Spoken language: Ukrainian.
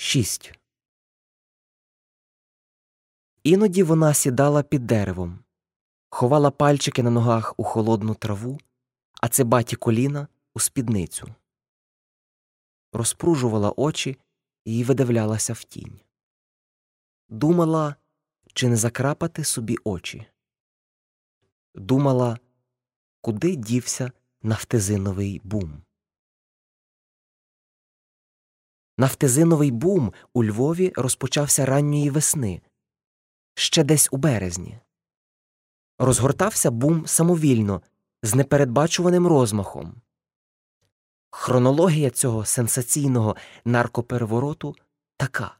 6. Іноді вона сідала під деревом, ховала пальчики на ногах у холодну траву, а цибаті коліна у спідницю. Розпружувала очі і видивлялася в тінь. Думала, чи не закрапати собі очі. Думала, куди дівся нафтизиновий бум. Нафтизиновий бум у Львові розпочався ранньої весни, ще десь у березні. Розгортався бум самовільно, з непередбачуваним розмахом. Хронологія цього сенсаційного наркоперевороту така